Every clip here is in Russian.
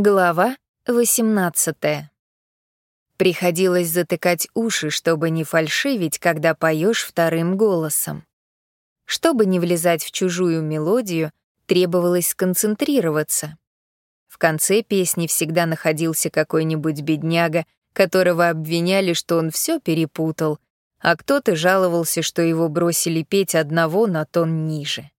Глава 18. Приходилось затыкать уши, чтобы не фальшивить, когда поешь вторым голосом. Чтобы не влезать в чужую мелодию, требовалось сконцентрироваться. В конце песни всегда находился какой-нибудь бедняга, которого обвиняли, что он все перепутал, а кто-то жаловался, что его бросили петь одного на тон ниже.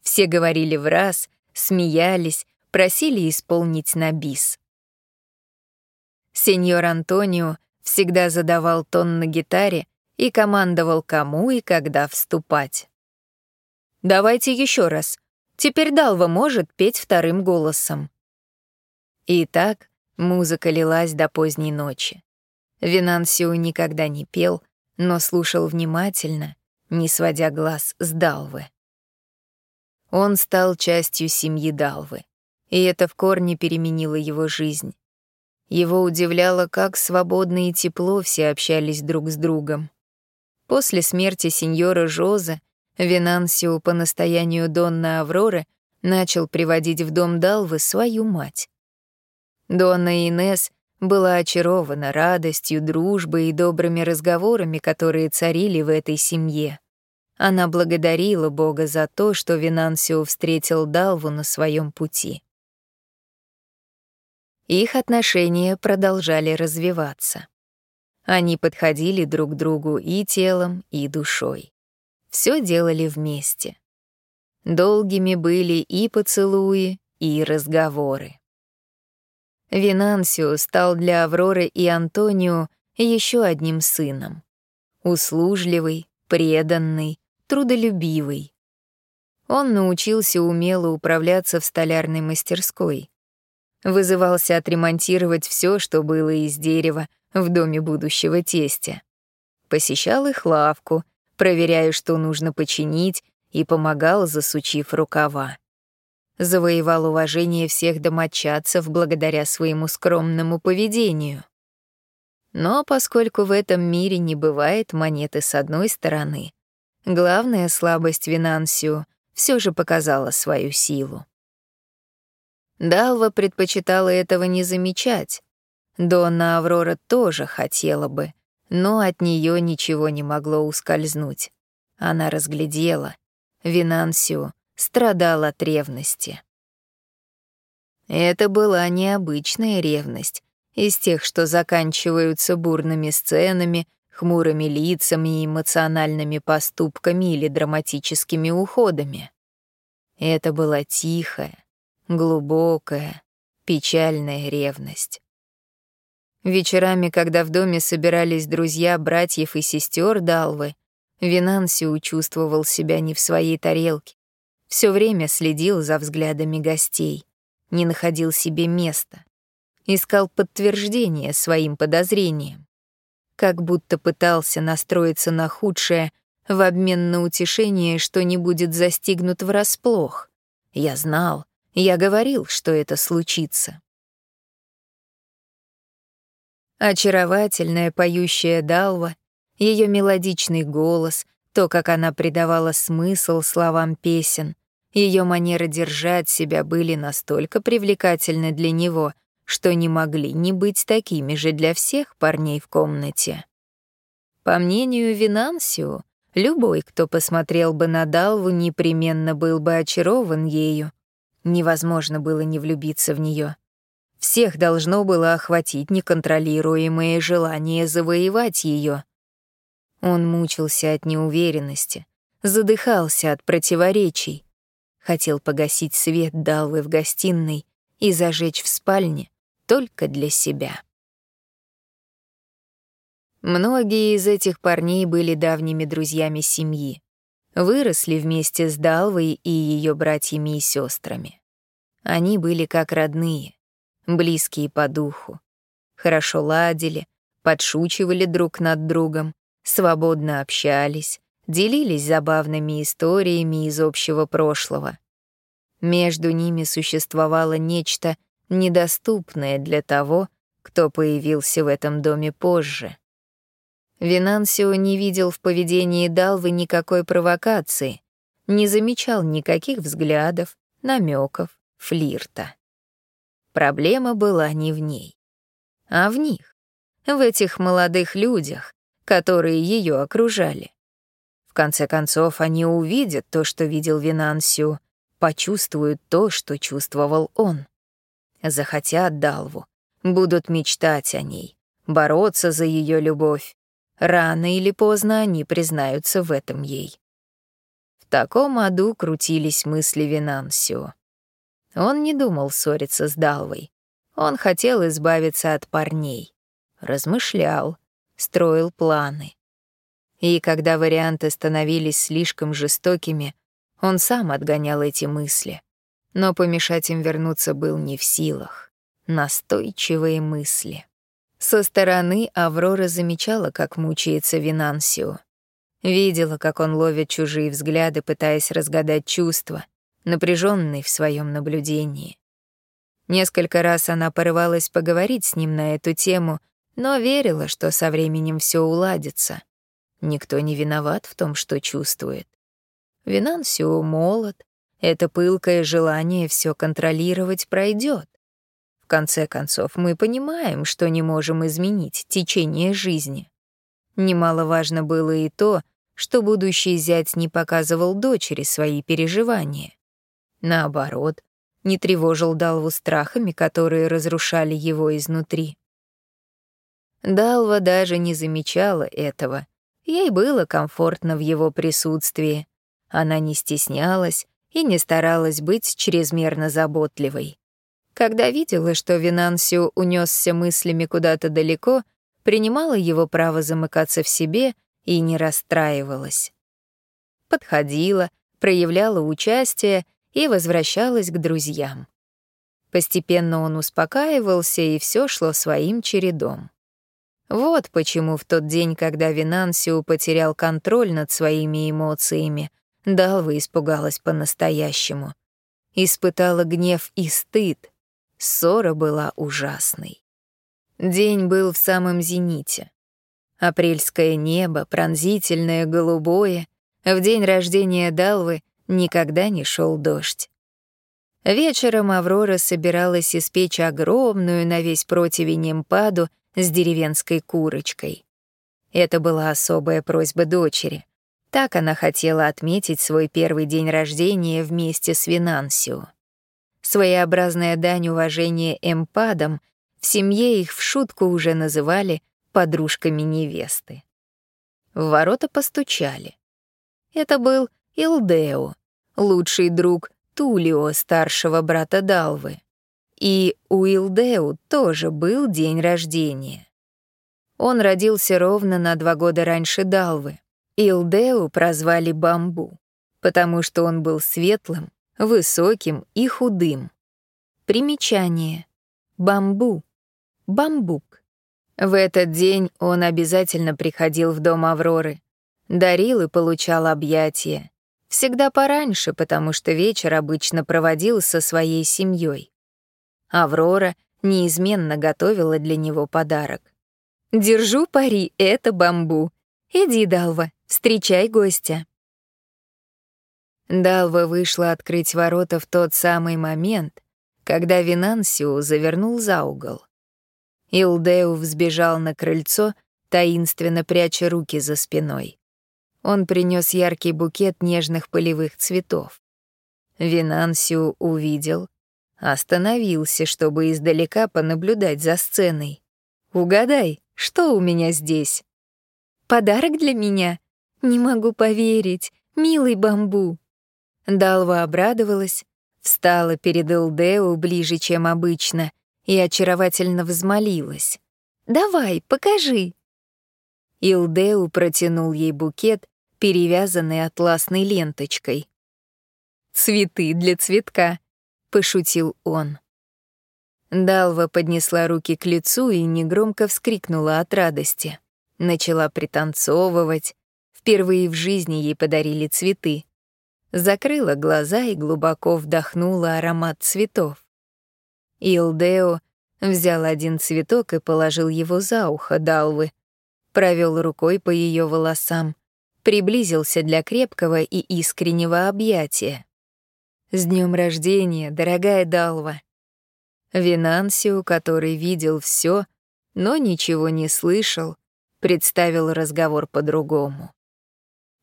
Все говорили в раз, смеялись, просили исполнить на бис. Сеньор Антонио всегда задавал тон на гитаре и командовал, кому и когда вступать. «Давайте еще раз. Теперь Далва может петь вторым голосом». И так музыка лилась до поздней ночи. Винансио никогда не пел, но слушал внимательно, не сводя глаз с Далвы. Он стал частью семьи Далвы и это в корне переменило его жизнь. Его удивляло, как свободно и тепло все общались друг с другом. После смерти сеньора Жоза Винансио по настоянию Донна Авроры начал приводить в дом Далвы свою мать. Донна Инес была очарована радостью, дружбой и добрыми разговорами, которые царили в этой семье. Она благодарила Бога за то, что Винансио встретил Далву на своем пути. Их отношения продолжали развиваться. Они подходили друг к другу и телом, и душой. Все делали вместе. Долгими были и поцелуи, и разговоры. Винансио стал для Авроры и Антонио еще одним сыном. Услужливый, преданный, трудолюбивый. Он научился умело управляться в столярной мастерской. Вызывался отремонтировать все, что было из дерева в доме будущего тестя. Посещал их лавку, проверяя, что нужно починить, и помогал, засучив рукава. Завоевал уважение всех домочадцев благодаря своему скромному поведению. Но поскольку в этом мире не бывает монеты с одной стороны, главная слабость Винансио все же показала свою силу. Далва предпочитала этого не замечать. Донна Аврора тоже хотела бы, но от нее ничего не могло ускользнуть. Она разглядела. Винансио страдал от ревности. Это была необычная ревность, из тех, что заканчиваются бурными сценами, хмурыми лицами, эмоциональными поступками или драматическими уходами. Это была тихая, глубокая, печальная ревность. Вечерами, когда в доме собирались друзья братьев и сестер Далвы, Винансиу чувствовал себя не в своей тарелке. Все время следил за взглядами гостей, не находил себе места, искал подтверждение своим подозрениям, как будто пытался настроиться на худшее в обмен на утешение, что не будет застигнут врасплох. Я знал, я говорил, что это случится. Очаровательная поющая Далва, ее мелодичный голос, то, как она придавала смысл словам песен, ее манера держать себя были настолько привлекательны для него, что не могли не быть такими же для всех парней в комнате. По мнению Винансио, любой, кто посмотрел бы на Далву, непременно был бы очарован ею, Невозможно было не влюбиться в нее. Всех должно было охватить неконтролируемое желание завоевать ее. Он мучился от неуверенности, задыхался от противоречий. Хотел погасить свет Далвы в гостиной и зажечь в спальне только для себя. Многие из этих парней были давними друзьями семьи выросли вместе с Далвой и ее братьями и сестрами. Они были как родные, близкие по духу, хорошо ладили, подшучивали друг над другом, свободно общались, делились забавными историями из общего прошлого. Между ними существовало нечто недоступное для того, кто появился в этом доме позже. Винансио не видел в поведении Далвы никакой провокации, не замечал никаких взглядов, намеков, флирта. Проблема была не в ней, а в них, в этих молодых людях, которые ее окружали. В конце концов, они увидят то, что видел Винансио, почувствуют то, что чувствовал он. Захотят Далву, будут мечтать о ней, бороться за ее любовь. Рано или поздно они признаются в этом ей. В таком аду крутились мысли Винансио. Он не думал ссориться с Далвой. Он хотел избавиться от парней. Размышлял, строил планы. И когда варианты становились слишком жестокими, он сам отгонял эти мысли. Но помешать им вернуться был не в силах. Настойчивые мысли. Со стороны Аврора замечала, как мучается Винансио. Видела, как он ловит чужие взгляды, пытаясь разгадать чувства, напряженный в своем наблюдении. Несколько раз она порывалась поговорить с ним на эту тему, но верила, что со временем все уладится. Никто не виноват в том, что чувствует. Винансио молод, это пылкое желание все контролировать пройдет. Конце концов, мы понимаем, что не можем изменить течение жизни. Немаловажно было и то, что будущий зять не показывал дочери свои переживания. Наоборот, не тревожил Далву страхами, которые разрушали его изнутри. Далва даже не замечала этого. Ей было комфортно в его присутствии. Она не стеснялась и не старалась быть чрезмерно заботливой. Когда видела, что Винансио унесся мыслями куда-то далеко, принимала его право замыкаться в себе и не расстраивалась. Подходила, проявляла участие и возвращалась к друзьям. Постепенно он успокаивался, и все шло своим чередом. Вот почему в тот день, когда Винансио потерял контроль над своими эмоциями, Далва испугалась по-настоящему. Испытала гнев и стыд. Ссора была ужасной. День был в самом зените. Апрельское небо, пронзительное, голубое. В день рождения Далвы никогда не шел дождь. Вечером Аврора собиралась испечь огромную на весь противень эмпаду с деревенской курочкой. Это была особая просьба дочери. Так она хотела отметить свой первый день рождения вместе с Винансио. Своеобразная дань уважения эмпадам в семье их в шутку уже называли подружками невесты. В ворота постучали. Это был Илдео, лучший друг Тулио, старшего брата Далвы. И у Илдеу тоже был день рождения. Он родился ровно на два года раньше Далвы. Илдеу прозвали Бамбу, потому что он был светлым, высоким и худым. Примечание. Бамбу. Бамбук. В этот день он обязательно приходил в дом Авроры, дарил и получал объятия, Всегда пораньше, потому что вечер обычно проводил со своей семьей. Аврора неизменно готовила для него подарок. «Держу пари, это бамбу. Иди, Далва, встречай гостя». Далва вышла открыть ворота в тот самый момент, когда Винансио завернул за угол. Илдеу взбежал на крыльцо, таинственно пряча руки за спиной. Он принес яркий букет нежных полевых цветов. Винансио увидел, остановился, чтобы издалека понаблюдать за сценой. «Угадай, что у меня здесь?» «Подарок для меня? Не могу поверить, милый бамбу». Далва обрадовалась, встала перед Элдео ближе, чем обычно, и очаровательно взмолилась. «Давай, покажи». Илдеу протянул ей букет, перевязанный атласной ленточкой. «Цветы для цветка», — пошутил он. Далва поднесла руки к лицу и негромко вскрикнула от радости. Начала пританцовывать. Впервые в жизни ей подарили цветы. Закрыла глаза и глубоко вдохнула аромат цветов. Илдео взял один цветок и положил его за ухо Далвы, провел рукой по ее волосам, приблизился для крепкого и искреннего объятия. «С днем рождения, дорогая Далва!» Винансио, который видел все, но ничего не слышал, представил разговор по-другому.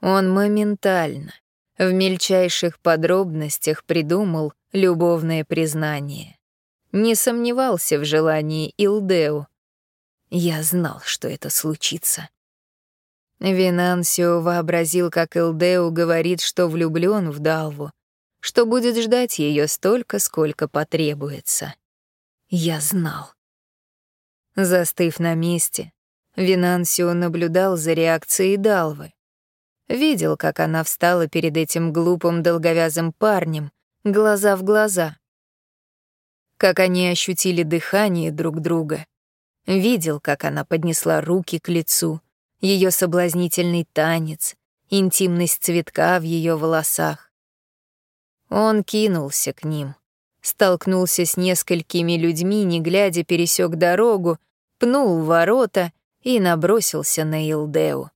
Он моментально, в мельчайших подробностях придумал любовное признание. Не сомневался в желании Илдеу. Я знал, что это случится. Винансио вообразил, как Илдеу говорит, что влюблен в Далву, что будет ждать ее столько, сколько потребуется. Я знал. Застыв на месте, Винансио наблюдал за реакцией Далвы. Видел, как она встала перед этим глупым долговязым парнем, глаза в глаза. Как они ощутили дыхание друг друга. Видел, как она поднесла руки к лицу, ее соблазнительный танец, интимность цветка в ее волосах. Он кинулся к ним, столкнулся с несколькими людьми, не глядя, пересек дорогу, пнул ворота и набросился на Илдеу.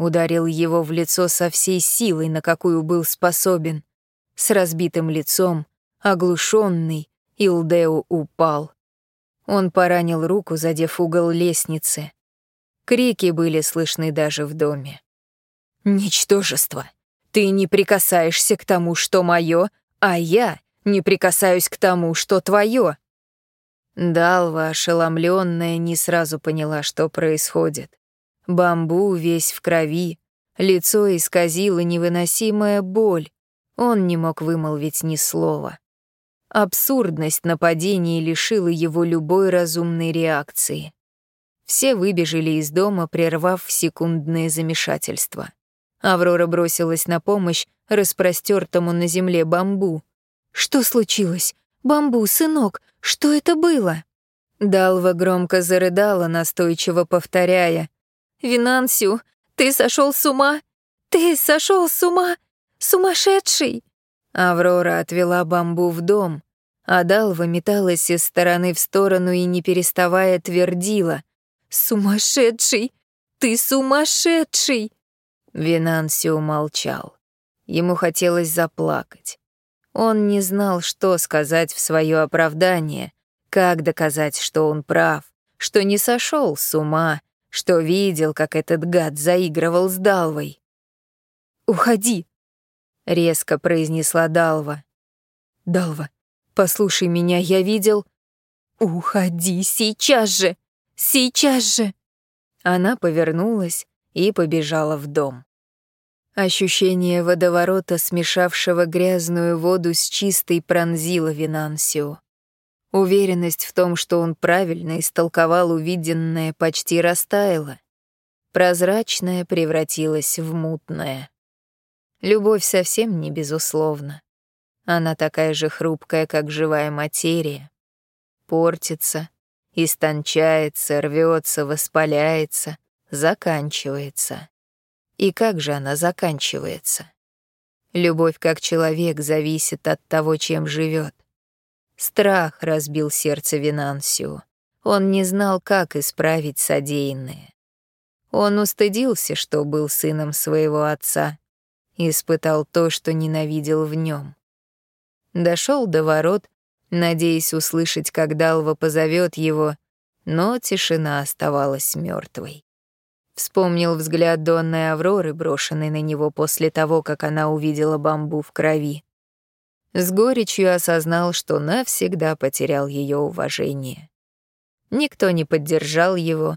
Ударил его в лицо со всей силой, на какую был способен. С разбитым лицом, оглушенный, Илдеу упал. Он поранил руку, задев угол лестницы. Крики были слышны даже в доме. «Ничтожество! Ты не прикасаешься к тому, что мое, а я не прикасаюсь к тому, что твое. Далва, ошеломленная, не сразу поняла, что происходит. Бамбу весь в крови, лицо исказило невыносимая боль. Он не мог вымолвить ни слова. Абсурдность нападения лишила его любой разумной реакции. Все выбежали из дома, прервав секундное замешательство. Аврора бросилась на помощь распростертому на земле бамбу. «Что случилось? Бамбу, сынок, что это было?» Далва громко зарыдала, настойчиво повторяя. «Винансю, ты сошел с ума? Ты сошел с ума? Сумасшедший!» Аврора отвела бамбу в дом, а Далва металась из стороны в сторону и, не переставая, твердила. «Сумасшедший! Ты сумасшедший!» Винансио молчал. Ему хотелось заплакать. Он не знал, что сказать в свое оправдание, как доказать, что он прав, что не сошел с ума, что видел, как этот гад заигрывал с Далвой. «Уходи!» — резко произнесла Далва. «Далва, послушай меня, я видел...» «Уходи сейчас же! Сейчас же!» Она повернулась и побежала в дом. Ощущение водоворота, смешавшего грязную воду с чистой, пронзило Винансио. Уверенность в том, что он правильно истолковал увиденное, почти растаяла. Прозрачное превратилось в мутное. Любовь совсем не безусловна. Она такая же хрупкая, как живая материя. Портится, истончается, рвется, воспаляется, заканчивается. И как же она заканчивается? Любовь как человек зависит от того, чем живет. Страх разбил сердце Винансио. Он не знал, как исправить содеянное. Он устыдился, что был сыном своего отца, испытал то, что ненавидел в нем. Дошел до ворот, надеясь услышать, как Далва позовет его, но тишина оставалась мертвой. Вспомнил взгляд Донной Авроры, брошенный на него после того, как она увидела бамбу в крови. С горечью осознал, что навсегда потерял ее уважение. Никто не поддержал его,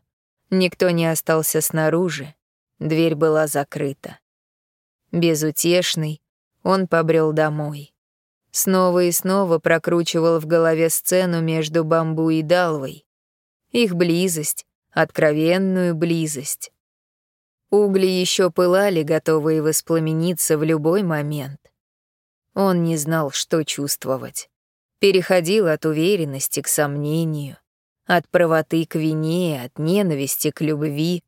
никто не остался снаружи, дверь была закрыта. Безутешный, он побрел домой. Снова и снова прокручивал в голове сцену между бамбу и Далвой. Их близость, откровенную близость. Угли еще пылали, готовые воспламениться в любой момент. Он не знал, что чувствовать. Переходил от уверенности к сомнению, от правоты к вине, от ненависти к любви.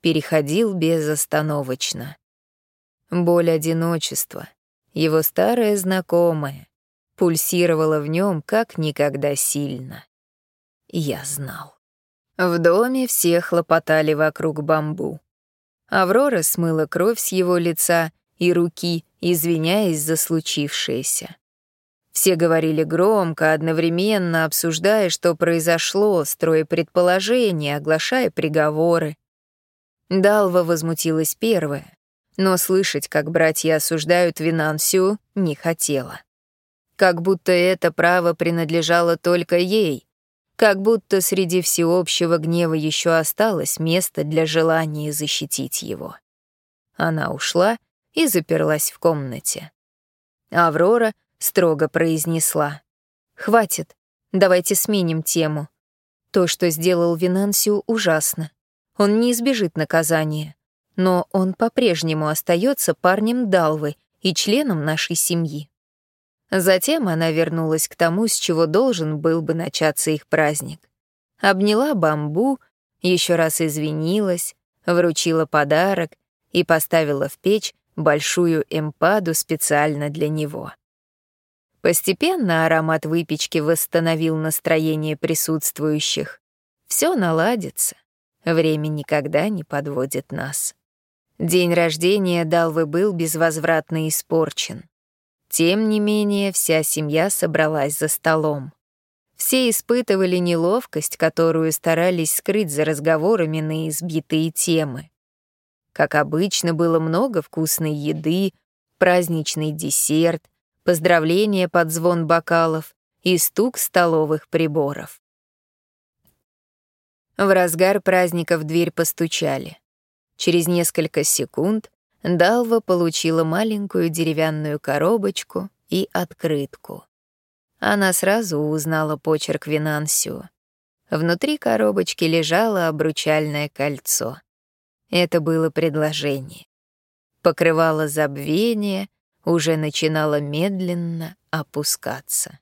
Переходил безостановочно. Боль одиночества, его старая знакомая, пульсировала в нем как никогда сильно. Я знал. В доме все хлопотали вокруг бамбу. Аврора смыла кровь с его лица и руки, извиняясь за случившееся. Все говорили громко, одновременно обсуждая, что произошло, строя предположения, оглашая приговоры. Далва возмутилась первая, но слышать, как братья осуждают Винансию, не хотела. Как будто это право принадлежало только ей, как будто среди всеобщего гнева еще осталось место для желания защитить его. Она ушла и заперлась в комнате. Аврора строго произнесла. «Хватит, давайте сменим тему. То, что сделал Винансио, ужасно. Он не избежит наказания. Но он по-прежнему остается парнем Далвы и членом нашей семьи. Затем она вернулась к тому, с чего должен был бы начаться их праздник. Обняла бамбу, еще раз извинилась, вручила подарок и поставила в печь большую эмпаду специально для него. Постепенно аромат выпечки восстановил настроение присутствующих. Все наладится. Время никогда не подводит нас. День рождения Далвы был безвозвратно испорчен. Тем не менее, вся семья собралась за столом. Все испытывали неловкость, которую старались скрыть за разговорами на избитые темы. Как обычно, было много вкусной еды, праздничный десерт, поздравления под звон бокалов и стук столовых приборов. В разгар праздника в дверь постучали. Через несколько секунд Далва получила маленькую деревянную коробочку и открытку. Она сразу узнала почерк Винансио. Внутри коробочки лежало обручальное кольцо. Это было предложение. Покрывало забвение уже начинало медленно опускаться.